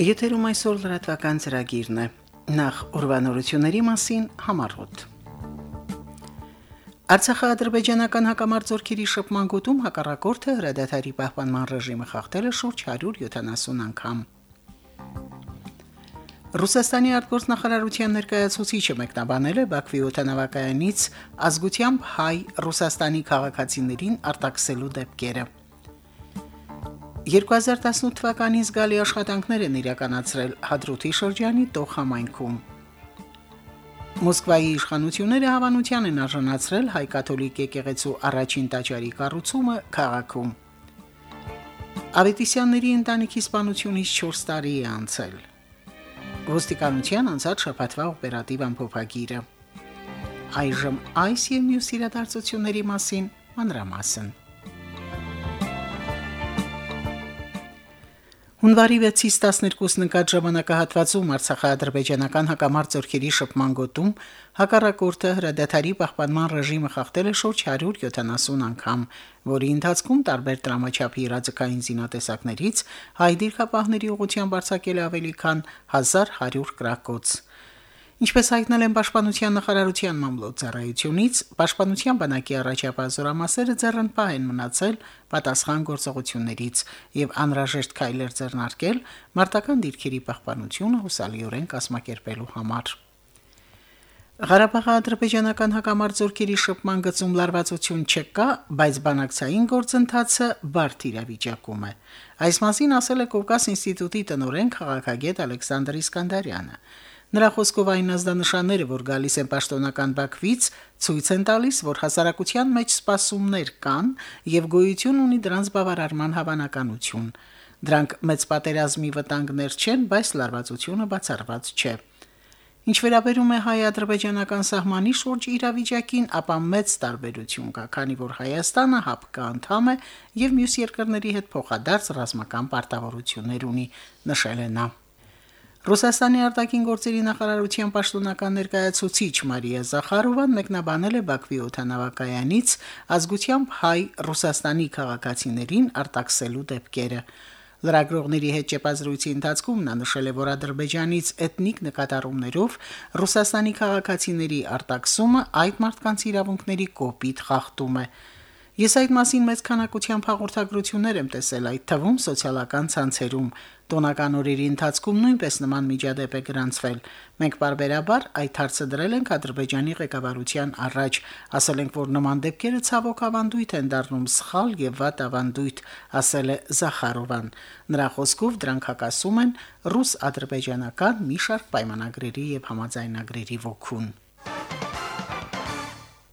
Եթերում այսօր լրատվական ծրագիրն է։ Նախ ուրվանորությունների մասին համառոտ։ Արցախա-ադրբեջանական հակամարտությունների շփման գոտում հակառակորդը հրադադարի պահպանման ռեժիմը խախտել է շուրջ 170 անգամ։ Ռուսաստանի արտգործնախարարության ներկայացուցիչը մեկնաբանել է Բաքվի օթանավակայանից ազգությամբ հայ ռուսաստանի քաղաքացիներին արտաքսելու դեպքերը։ 2018 թվականին զգալի աշխատանքներ են իրականացրել Հադրութի շրջանի Տող համայնքում։ Մոսկվայի իշխանությունները հավանության են արժանացրել հայ-կաթոլիկ եկեղեցու առաջին տաճարի կառուցումը քաղաքում։ Ավետիսյանների ընտանիքի սպանությունից 4 տարի է անցել։ Ոստիկանության անցած շաբաթվա օպերատիվ ամփոփագիրը։ Այժմ այս եւ մյուս իրադարձությունների մասին մանրամասն։ Հունվարի 6-ից 12-ն ընկած ժամանակահատվածում Արցախա-ադրբեջանական հակամարտ ծորքերի շփման գոտում հակառակորդը հրադադարի պահպանման ռեժիմը խախտել է շուրջ 170 անգամ, որի ընթացքում տարբեր դրամաչափի իրազեկային զինատեսակներից հայ դիրքապահների ուղղությամբ արձակել ավելի քան 1100 գրակոց։ Ինչպես հայտնել են Պաշտպանության նախարարության մամլոյցարայությունից, Պաշտպանության բանակի առաջապահ զորամասերը ձեռնպահ են մնացել պատասխան գործողություններից եւ անհրաժեշտ քայլեր ձեռնարկել մարտական դիրքերի պահպանությունը հուսալիորեն կազմակերպելու համար։ Ղարաբաղի ադրբեջանական հակամարտությունների շփման գծում լարվածություն չկա, բայց բանակցային գործընթացը բարդ իրավիճակում է։ Այս մասին ասել է Կովկաս ինստիտուտի տնօրեն քաղաքագետ Ալեքսանդր Իսկանդարյանը։ Նրա խոսքով այն ազդանշանները, որ գալիս են պաշտոնական Բաքվից, ցույց են տալիս, որ հասարակության մեջ սպասումներ կան եւ գոյություն ունի դրանց բավարարման հավանականություն։ Դրանք մեծ պատերազմի վտանգներ չեն, բայց լարվածությունը բացառված չէ։ Ինչ վերաբերում է հայ-ադրբեջանական սահմանի շուրջ իրավիճակին, ապա մեծ տարբերություն կա, քանի որ Հայաստանը ՀԱՊԿ անդամ է եւ մյուս երկրների հետ փոխադարձ ռազմական պարտավորություններ ունի, նշել է նա. Ռուսաստանի արտաքին գործերի նախարարության պաշտոնական ներկայացուցիչ Մարիա Զախարովան մեկնաբանել է Բաքվի օթանավակայանից ազգությամբ հայ Ռուսաստանի քաղաքացիներին արտաքսելու դեպքերը։ Լրագրողների հետ ճեպազրույցի ընթացքում նա նշել է, որ Ադրբեջանից էթնիկ նկատառումներով Ռուսաստանի քաղաքացիների արտաքսումը այդ մարդկանց իրավունքների կոպիտ խախտում է։ Ես այդ մասին մեծ քանակությամբ հաղորդագրություններ եմ տեսել, այդ թվում սոցիալական ցանցերում։ Տոնական օրերի ընթացքում նույնպես նման միջադեպ է գրանցվել։ Մենք բարբերաբար այդ հարցը դրել ենք Ադրբեջանի ղեկավարության առաջ, ասել ենք, որ նման դեպքերը ցավոք ավանդույթ են դառնում սխալ եւ վատ ավանդույթ, ասել է Զախարովան։ Նրա խոսքով դրանք հակասում են ռուս-ադրբեջանական մի շարք պայմանագրերի եւ համաձայնագրերի ոգուն։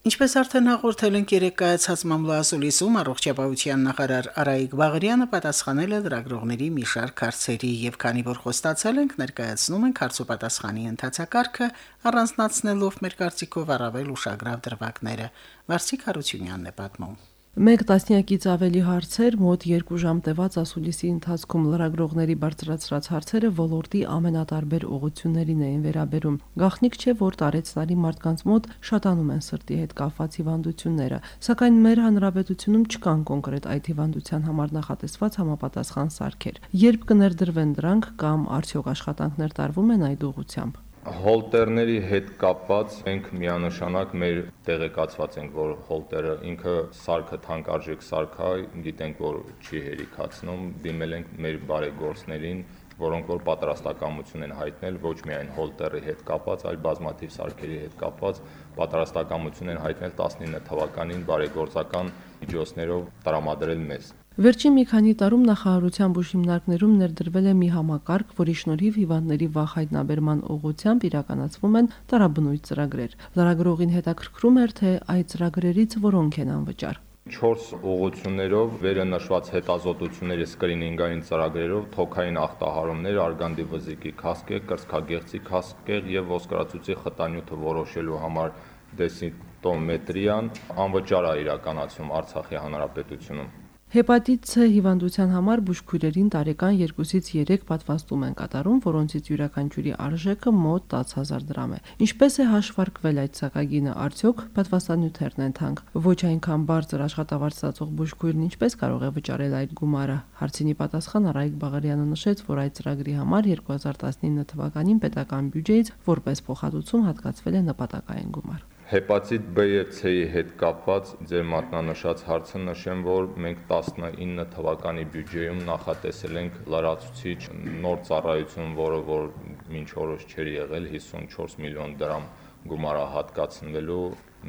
Ինչպես արդեն հաղորդել ենք երեք կայացած մամլոասուլիսում առողջապահության նախարար Արայիկ Բաղարյանը պատասխանել է լրագրողների մի շարք հարցերի եւ քանի որ խոստացել ենք ներկայացնում ենք հարցոպատասխանի ընթացակարգը առանձնացնելով մեր կարծիքով առավել ուշագրավ դրվագները Վարսիկ Հարությունյանն է պատմում Մեկ տասնյակից ավելի հարցեր մոտ 2 ժամ տևած ասուլիսի ընթացքում լրագրողների բարձրացրած հարցերը ոլորտի ամենատարբեր ուղություններին էին վերաբերում։ Գաղտնիք չէ, որ տարեցնարի մարդկանց մոտ շատանում են սրտի հետ կապված հիվանդությունները, սակայն մեր հանրապետությունում չկան կոնկրետ այդ հիվանդության համար նախատեսված համապատասխան սարքեր։ Երբ կներդրվեն դրանք կամ արդյոք աշխատանքներ տարվում են այդ ուղությամբ հոլտերների հետ կապված մենք միանշանակ մեր տեղեկացված ենք, որ հոլտերը ինքը սարքը թանկարժեք սարք է, գիտենք, որ չի հերիքացնում, դիմել ենք մեր բարեգործներին, որոնք որ պատրաստակամություն են հայտնել ոչ միայն հոլտերի հետ կապված, այլ բազմաթիվ սարքերի հետ կապված պատրաստակամություն են հայտնել 19 թվականին բարեգործական միջոցներով տրամադրել մեզ։ Վերջին մի քանի տարում նախարարության բուժ հիմնարկներում ներդրվել է մի համակարգ, որի շնորհիվ հիվանդների վաղ հայտնաբերման ուղղությամբ իրականացվում են տարաբնույթ ծրագրեր։ Լրագրողին հետաքրքրում էր, թե այդ ծրագրերից որոնք են անվճար։ 4 ուղություններով վերը նշված հետազոտությունների սկրինինգային ծրագրերով թոքային ախտահարումներ, արգանդի վզիկի քասկեղ, կրծքագեղձի քասկեղ եւ ոսկրածուծի խտանյութը որոշելու համար դեսինտոմետրիան անվճար է իրականացում Արցախի հանրապետությունում։ Հեպատիտ C հիվանդության համար բուժքույրերին տարեկան 2-ից 3 պատվաստում են կատարում, որոնցից յուրաքանչյուրի արժեքը մոտ 10000 դրամ է։ Ինչպես է հաշվարկվել այդ սակագինը, արդյոք պատվաստանյութերն են թանկ։ Ոչ այնքան բարձր աշխատավարձ ստացող բուժքույրն ինչպես կարող է վճարել այդ գումարը։ Հարցինի պատասխան Արայիկ Բաղարյանը նշեց, որ այդ ծրագրի համար 2019 թվականին պետական բյուջեից որպես փոխհատուցում հատկացվել է նպատակային գումար։ Հեպատիտ B եւ C-ի հետ կապված ձեր մատնանշած հարցը նշեմ, որ մենք 19 թվականի բյուջեում նախատեսել ենք լրացուցիչ նոր ծառայություն, որը որ մինչ օրս չէր եղել 54 միլիոն դրամ գումարահատկացնվելու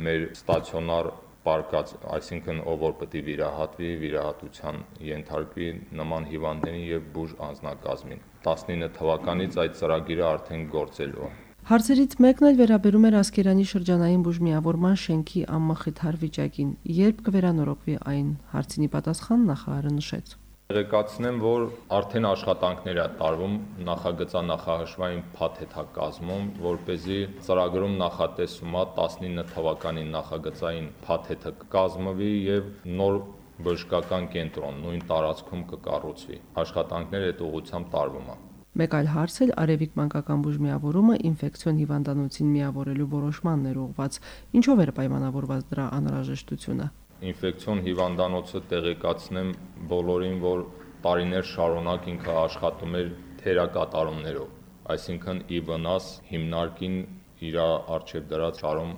մեր ստացիոնար պարկած, այսինքն ով որ պետք է վիրահատվի, վիրահատության ենթարկվի նման հիվանդներին եւ բուժ անձնակազմին։ 19 թվականից այդ ծրագիրը արդեն գործելու է։ Հարցերից մեկն էլ վերաբերում էր Ասկերանի շրջանային բուժմիավորման շենքի անմխիթար վիճակին։ Երբ կվերանորոգվի այն, հարցինի պատասխան նախարարը նշեց. Տեղեկացնեմ, որ արդեն աշխատանքներ է տարվում նախագծանախահաշվային փաթեթակազմում, որ เป զի ծրագրում նախատեսումա 19 թվականի նախագծային փաթեթը կազմվի եւ նոր բժշկական կենտրոն նույն տարածքում կկառուցվի։ Աշխատանքները այդ ուղղությամբ տարվում է։ Մեկ այլ հարց էլ Արևիկ մանկական բուժմիավորումը ինֆեկցիոն հիվանդանոցին միավորելու որոշմանն էր ուղված։ Ինչով էր պայմանավորված դրա անհրաժեշտությունը։ Ինֆեկցիոն հիվանդանոցը տեղեկացնեմ բոլորին, որ տարիներ շարունակ ինքը աշխատում էր թերակատարումներով, այսինքն ի վնաս հիմնարկին իր արժեվ դրած շարում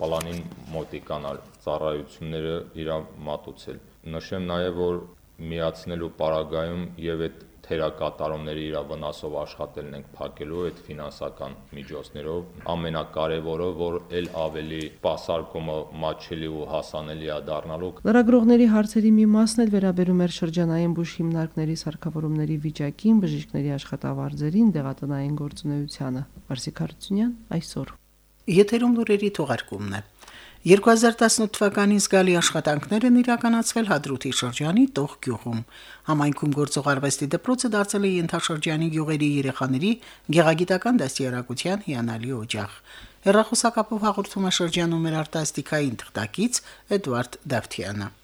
պլանին մոտիկանալ ծառայությունները իր մատուցել։ Նշեմ նաև, որ միացնելու պարագայում եւ այդ թերակատարումների իր վնասով աշխատելն ենք փակելու այդ ֆինանսական միջոցներով ամենակարևորը որ ել ավելի սպասարկումը մաչելի ու հասանելի է դառնալու լրագրողների հարցերի մի մասն էլ վերաբերում էր շրջանային բուժ հիմնարկների սարքավորումների վիճակին բժիշկների աշխատավարձերին դեղատնային գործունեությանը Վարսիկ Հարությունյան այսօր Եթերում լուրերի թողարկումն է 2018 թվականին զգալի աշխատանքներ են իրականացվել Հադրութի շրջանի Տող գյուղում։ Համայնքում գործող արվեստի դպրոցը դարձել է ենթաշրջանի գյուղերի երեխաների գեղագիտական դաստիարակության հիանալի օջախ։ Հերրախոսակապով հաղորդում է շրջանում մեր արտասթիկային թղթակից Էդվարդ Դավթյանը։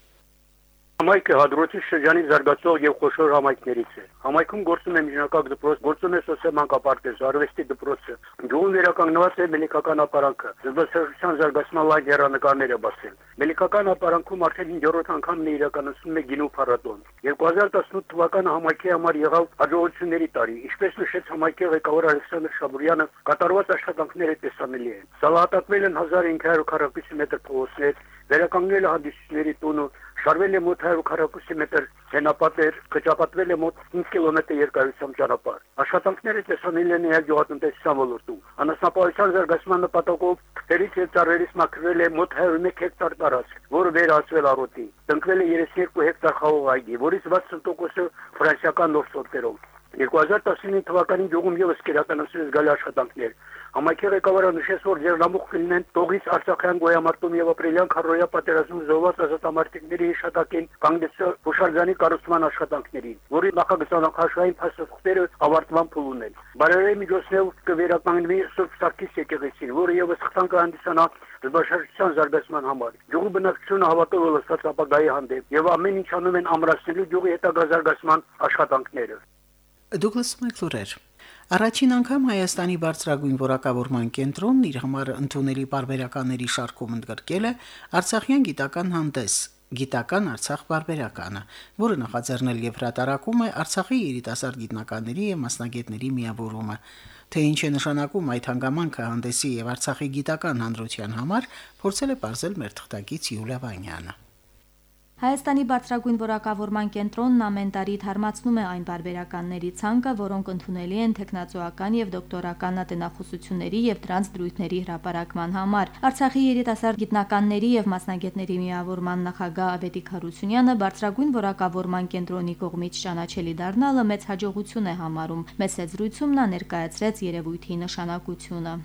Համայնքը հադրոցի շրջանի զարգացող եւ խոշոր համայնքներից է։ Համայնքում գործում է միջնակարգ դպրոց, գործում է սոցիալ մանկապարտեզ, արվեստի դպրոցը։ Գյուղում վերականգնված է մելիքական ապարանքը։ Զբոսաշրջության զարգացման լայն հերանեկարներ է բացել։ Մելիքական ապարանքում արդեն 5-րդ անգամն է իրականացնում է գինու փառատոն։ 2018 թվականը համայնքի համար եղավ հաջողությունների տարի։ Ինչպես նշեց համայնքի ղեկավար Ալեքսանդր Շաբուրյանը, կատարված աշխատանքները տեսանելի են։ Սալահատակվել են 1500 քառակուսի մետր փողոցներ, վերականգնել հանդիսությունների տունը, շարվել է մոտ 100 քառակուսի մետր հենապատեր, կճապատվել է մոտ 5 կիլոմետր երկարությամբ ճանապարհ։ Աշխատանքները տեսանելի են նաև գյուղատնտեսության ոլորտում։ Անասնապահության զարգացման նպատակով թերից եւ ծառերից մաքրվել է մոտ 101 հեկտար տարածք, որը վերահսկվել առօտի։ Տնկվել է 32 հեկտար խաղող այգի, որից 60%-ը ֆրանսիական նոր սորտերով։ 2019 թվականին գյուղում եւս կիրականացրել զգալի աշխատանքներ։ Համայնքի ղեկավարը նշեց, որ Եղնամուխ կլինեն Տողից Արցախյան գոյամարտում եւ ապրիլյան քարոյա պատերազմում զոհված ազատամարտիկների հիշատակին կանգնեցել հուշարձանի կառուցման աշխատանքներին, որի նախագծանախաշային փաստաթղթերը ավարտման փուլ ունեն։ Բարերարի միջոցներով կվերականգնվի Սուրբ Սարգիս եկեղեցին, որը եւս խթան կհանդիսանա զբաղաշրջության զարգացման համար։ Գյուղի բնակչությունը հավատով լսած ապագայի հանդեպ եւ ամեն ինչ անում են ամրացնելու գյուղի հետագա զարգացման աշխատանքները։ Դուգլաս Մայքլուրեր Առաջին անգամ Հայաստանի բարձրագույն որակավորման կենտրոնն իր համար ընդունելի բարբերականների շարքում ընդգրկել է Արցախյան գիտական հանդես գիտական Արցախ բարբերականը, որը նախաձեռնել եւ հրատարակում է Արցախի երիտասարդ գիտնականների եւ մասնագետների միավորումը։ Թե ինչ է նշանակում այդ հանգամանքը հանդեսի եւ Արցախի գիտական հանրության համար, փորձել է ողջել մեր թղթակից Յուլիա Վանյանը։ Հայաստանի բարձրագույն որակավորման կենտրոնն ամեն տարի թարմացնում է այն բարբերականների ցանկը, որոնք ընդունելի են տեխնացուական եւ դոկտորական ատենախոսությունների եւ դրանց դրույթների հրապարակման համար։ Արցախի երիտասարդ գիտնականների եւ մասնագետների միավորման նախագահ Ավետիք Հարությունյանը բարձրագույն որակավորման կենտրոնի կողմից ճանաչելի դառնալը մեծ հաջողություն է համարում։ Մեծ զրույցում նա ներկայացրեց երևույթի նշանակությունը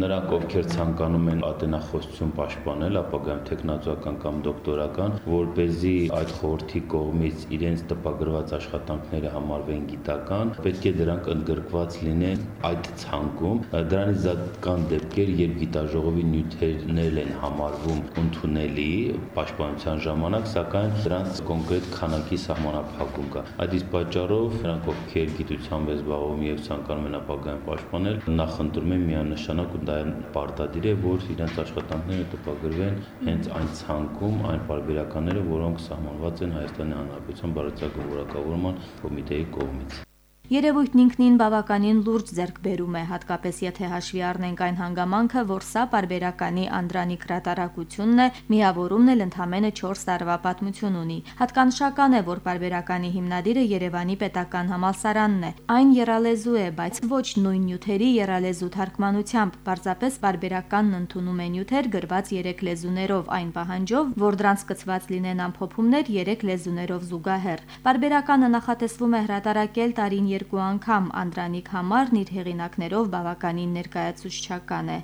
Նրանք, ովքեր ցանկանում են ատենախոսություն պաշտպանել, ապագայում տեխնացուական կամ դոկտորական, որ เป զի այդ խորհրդի կողմից իրենց տպագրված աշխատանքները համարվեն գիտական, պետք է դրանք ընդգրկված լինեն այդ ցանկում։ Դրանից զատ կան դեպքեր, երբ գիտաժողովի նյութերներ են համարվում ընդունելի պաշտպանության ժամանակ, սակայն դրանց կոնկրետ քանակի սահմանափակում կա։ Այդ իսկ պատճառով նրանք, ովքեր գիտությամբ զբաղվում եւ ցանկանում են ապագայում պաշտպանել, նախընտրում են միանշանակ դա պարտադիր է, որ իրենց աշխատանքները տպագրվեն հենց այն ցանկում, այն բարբերականները, որոնք սահմանված են Հայաստանի Հանրապետության Բարոյցակի որակավորման կոմիտեի կողմից։ Երևույթն ինքնին բավականին լուրջ ձեռքբերում է, հատկապես եթե հաշվի առնենք այն հանգամանքը, որ սա բարբերականի Անդրանիկ հրատարակությունն է, միավորումն էլ ընդամենը 4 տարվա պատմություն ունի։ Հատկանշական է, որ բարբերականի հիմնադիրը Երևանի պետական համալսարանն է։ Այն երալեզու է, բայց ոչ նույն նյութերի երալեզու թարգմանությամբ, պարզապես բարբերականն ընդունում է նյութեր գրված 3 լեզուներով, այն պահանջով, որ դրանց կցված լինեն ամփոփումներ 3 լեզուներով զուգահեռ։ Բարբերականը նախատեսվում է հրատարակել տարին երկու անգամ Անդրանիկ Համարն իր հեղինակներով բավականին ներկայացուցչական է։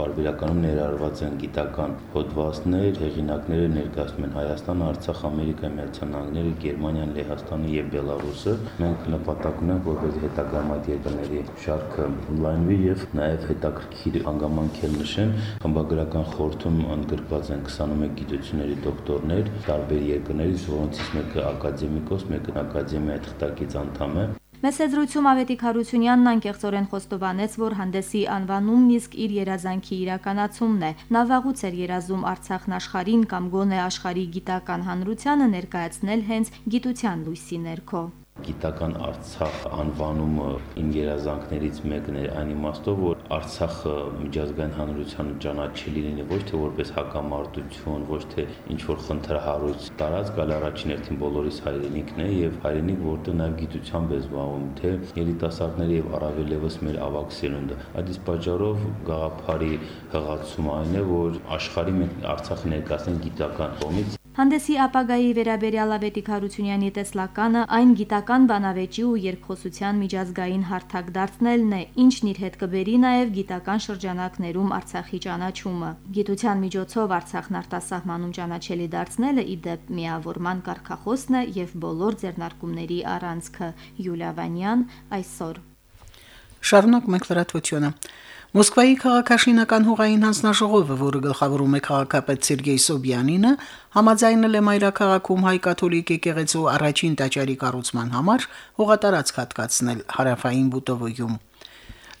Բարբերականում ներառված են գիտական հոդվածներ, հեղինակները ներկայացնում են Հայաստանը, Արցախ, Ամերիկա, Միացյալ Նահանգները, Գերմանիան, Լեհաստանը եւ Բելարուսը։ Մենք նպատակ ունենք, որպես հետագայում այդ երկրների շարքը լայնվի եւ նաեւ հետաքրքիր հանգամանքեր նշեմ։ Խմբագրական խորհրդում ընդգրկված են 21 գիտությունների դոկտորներ տարբեր երկրներից, որոնցից մեկը ակադեմիկոս, մեկը ակադեմիայի թղթակից անդամ է։ Մեծ եզրույթում Ավետիք Հարությունյանն անկեղծորեն խոստովանեց, որ հանդեսի անվանումն իսկ իր երազանքի իրականացումն է։ Նա վաղուց էր երազում Արցախն աշխարհին կամ գոնե աշխարհի գիտական հանրությանը ներկայացնել հենց գիտության լույսի ներքո գիտական Արցախ անվանումը իմ երազանքներից մեկն էր այն իմաստով, որ Արցախը միջազգային հանրությանը ճանաչի լինի ոչ թե որպես հակամարտություն, ոչ թե ինչ որ խնդրահարույց տարածք, այլ առաջին հերթին բոլորիս հայրենիքն է եւ հայրենիք, որտեղ նաեւ գիտությամբ է զբաղվում, թե երիտասարդները եւ առավել եւս մեր ավակ սերունդը։ Այդ իսկ պատճառով գաղափարի հղացումը այն է, որ աշխարհի մենք Արցախը ներկայացնենք գիտական կողմից Հանդեսի ապագայի վերաբերյալ Ավետիք Հարությունյանի տեսլականը այն գիտական բանավեճի ու երկխոսության միջազգային հարթակ դարձնելն է, ինչն իր հետ կբերի նաև գիտական շրջանակներում Արցախի ճանաչումը։ Գիտության միջոցով Արցախն արտասահմանում ճանաչելի դարձնելը ի դեպ միավորման կարգախոսն է եւ բոլոր ձեռնարկումների առանցքը։ Յուլիա Վանյան այսօր Շարունակ մենք լրատվությունը։ Մոսկվայի քաղաքաշինական հողային հանձնաժողովը, որը գլխավորում է քաղաքապետ Սերգեյ Սոբյանինը, համաձայնել է Մայրաքաղաքում հայ կաթոլիկ եկեղեցու առաջին տաճարի կառուցման համար հողատարածք հատկացնել հարավային Բուտովոյում։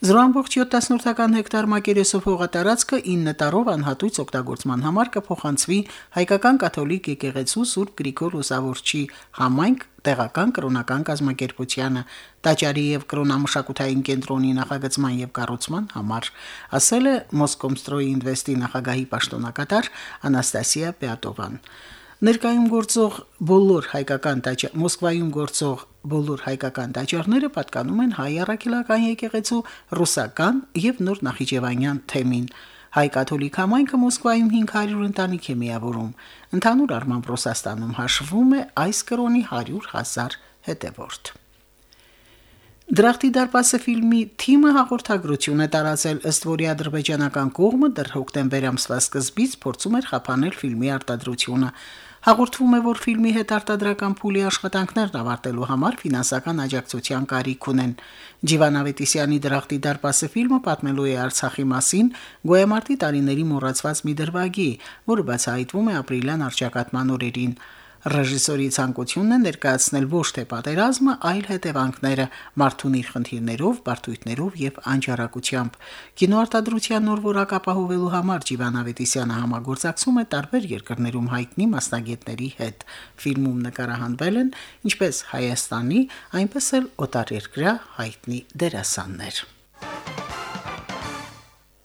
0.78 հեկտար մակերեսով հողատարածքը 9 տարով անհատույց օգտագործման համար կփոխանցվի հայկական կաթոլիկ եկեղեցու Սուրբ Գրիգոր Լուսավորչի համայնք տեղական կրոնական կազմակերպությանը տաճարի եւ կրոնամշակութային կենտրոնի նախագծման եւ կառուցման համար, ասել է Մոսկոմստրոյի ինվեստի նախագահի պաշտոնակատար Անաստասիա Պեատովան։ Ներկայում գործող բոլոր հայկական տաճար Մոսկվայում գործող բոլոր հայկական տաճարները պատկանում են հայ առաքելական եկեղեցու ռուսական եւ նոր նախիջևանյան թեմին։ Հայ կաթոլիկ համայնքը Մոսկվայում 500 ընտանիք է միավորում։ Ընդհանուր առմամբ Ռուսաստանում հաշվում է այս կրոնի 100.000 հետևորդ։ Դրախտի դարպասը ֆիլմի թիմը հաղորդագրություն է տարածել ըստ որի ադրբեջանական կողմը դեռ հոկտեմբեր ամսվա սկզբից փորձում էր խափանել ֆիլմի արտադրությունը։ Հաղորդվում է, որ ֆիլմի հետ արտադրական փուլի աշխատանքներն ավարտելու համար ֆինանսական աջակցության կարիք ունեն։ Ջիվան Ավետիսյանի դրախտի դարպասը ֆիլմը պատմելու է Արցախի մասին գոյամարտի տարիների մոռացված մի դրվագի, որը բացահայտվում է ապրիլյան արճակատման օրերին։ Ռեժիսորի ցանկությունն է ներկայացնել ոչ թե պատերազմը, այլ հետևանքները մարդունի խնդիրներով, բարդույթներով եւ անջարակությամբ։ Կինոարտադրության նոր որակ ապահովելու համար Ջիվան Ավետիսյանը համագործակցում է տարբեր երկրներում հայտնի մասնագետների հետ։ Ֆիլմում նկարահանվել են ինչպես Հայաստանի, այնպես էլ օտարերկրյա հայտնի դերասաններ։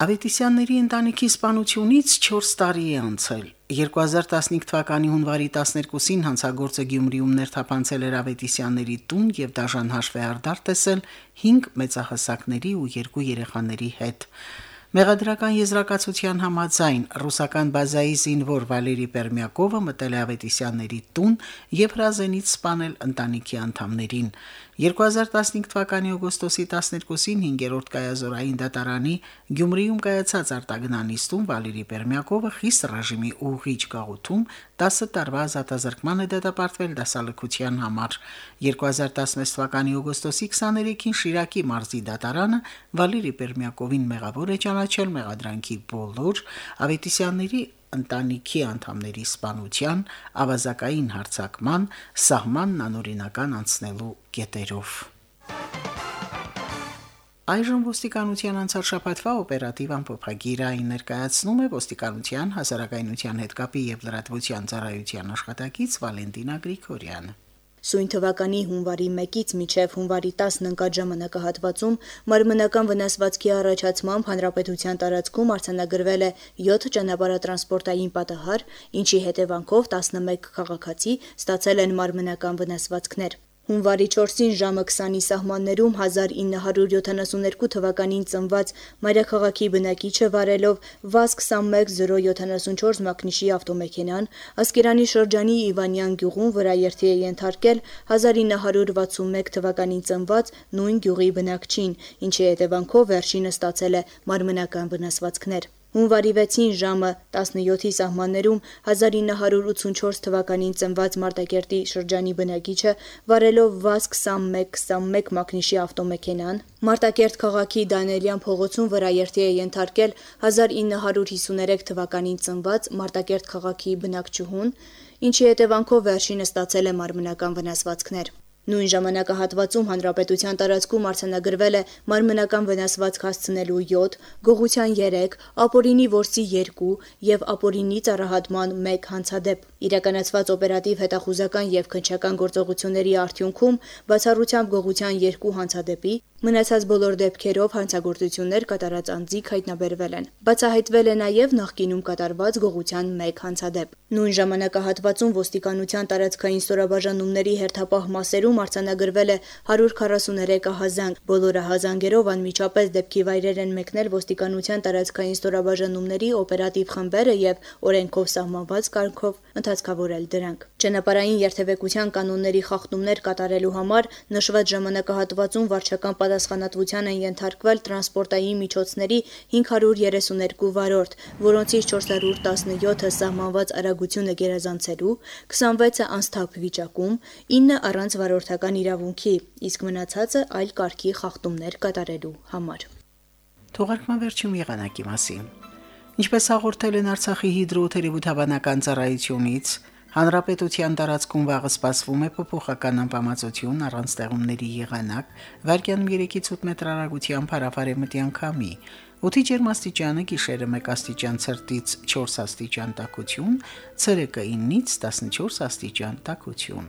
Ավետիսյանների ընտանիքի սպանությունից 4 տարի է անցել։ 2015 թվականի հունվարի 12-ին հանցագործը Գյումրիում ներթափանցել էր Ավետիսյանների տուն եւ դաժան հաշվի արդար տեսել 5 մեծահասակների ու 2 երեխաների հետ։ Մեղադրական եզրակացության համաձայն ռուսական բազայի զինվոր Վալերի Պերմյակովը մտել է Ավետիսյանների տուն եւ հրազենից սպանել ընտանիքի անդամներին։ 2015 թվականի օգոստոսի 12-ին 5-րդ կայազորային դատարանի Գյումրիում կայացած արտագնանիստում Վալերի Պերմյակովը խիստ ռեժիմի ուղիչ գաղութում 10 տարվա ազատազրկման է դատապարտվել դասալքության համար 2016 թվականի օգոստոսի 23-ին Շիրակի մարզի դատարանը Վալերի Պերմյակովին մեղավոր է ճանաչել մեղադրանքի բոլոր ավետիսյանների ընտանիքի անդամների սպանության, ավազակային հարձակման, սահմանն անօրինական անցնելու կետերով։ Այժմ ոստիկանության անցած շաբաթվա օպերատիվ ամփոփագիրը ներկայացնում է ոստիկանության հասարակայնության հետ կապի եւ լրատվության ծառայության աշխատակից Վալենտինա Գրիգորյանը։ Սույն թվականի հունվարի 1-ից մինչև հունվարի 10-ն ընկած ժամանակահատվածում մարմնական վնասվածքի առաջացմամբ հանրապետության տարածքում արձանագրվել է 7 ճանապարհատրանսպորտային պատահար, ինչի հետևանքով 11 քաղաքացի ստացել են մարմնական վնասվածքներ։ Հունվարի 4-ին ժամը 20-ի սահմաններում 1972 թվականին ծնված մայրաքաղաքի բնակիչը վարելով ՎԱԶ 21074 մակնիշի ավտոմեքենան Ասկերանի շրջանի Իվանյան գյուղում վրաերթի է ենթարկել 1961 թվականին ծնված նույն գյուղի բնակչին, ինչի հետևանքով վերջինը ստացել է մարմնական վնասվածքներ։ Հունվարի 6-ին ժամը 17-ի սահմաններում 1984 թվականին ծնված Մարտակերտի շրջանի բնակիչը վարելով ՎԱԶ 2121 մակնիշի ավտոմեքենան Մարտակերտ քաղաքի Դանիելյան փողոցում վրաերթի է ենթարկել 1953 թվականին ծնված Մարտակերտ քաղաքի բնակչուհուն, ինչի հետևանքով վերջինը ստացել է մարմնական վնասվածքներ։ Նույն ժամանակահատվածում հանրապետության տարածքում արձանագրվել է մարմնական վնասվածք հասցնելու 7, գողության 3, ապօրինի որսի 2 եւ ապօրինի ծառահատման 1 հանցադեպ։ Իրականացված օպերատիվ հետախուզական եւ քնչական գործողությունների արդյունքում բացառությամբ գողության 2 հանցադեպի մնացած բոլոր դեպքերով հանցագործություններ կատարած անձիկ հայտնաբերվել են։ Բացահայտվել է նաև նախկինում կատարված գողության 1 հանցադեպ։ Նույն ժամանակահատվածում ոստիկանության տարածքային ստորաբաժանումների հերթապահ մասերում արձանագրվել է 143 ահազանգ։ Բոլոր ահազանգերով անմիջապես դեպքի վայրեր են մեկնել ոստիկանության տարածքային ստորաբաժանումների օպերատիվ խմբերը եւ օրենքով սահմանված կարգով ընթացքավորել դրանք։ Ճանապարհային երթևեկության կանոնների խախտումներ կատարելու համար նշված ժամանակահատվածում վարչական պատասխանատվության են ենթարկվել տրանսպորտային միջոցների 532 վարորդ, որոնցից 417-ը սահմանված արագությունը գերազանցելու, 26-ը անսթափ վիճակում, 9-ը առանց վարորդական իրավունքի, իսկ մնացածը այլ կարգի խախտումներ կատարելու համար։ Թողարկման վերջում եղանակի մասին։ Ինչպես հաղորդել են Արցախի հիդրոթերապևտաբանական ծառայությունից, Հանրապետության տարածքում վաղը սպասվում է փոփոխական անբավարարություն առանց ստեղումների եղանակ, վարկյանում 3-ից 8 մետր հեռագությամբ հարավարեմտյան քամի։ Օդի ջերմաստիճանը գիշերը 1 աստիճան ցրտից 4 աստիճան տաքություն, ցերեկը 9-ից 14 աստիճան տաքություն։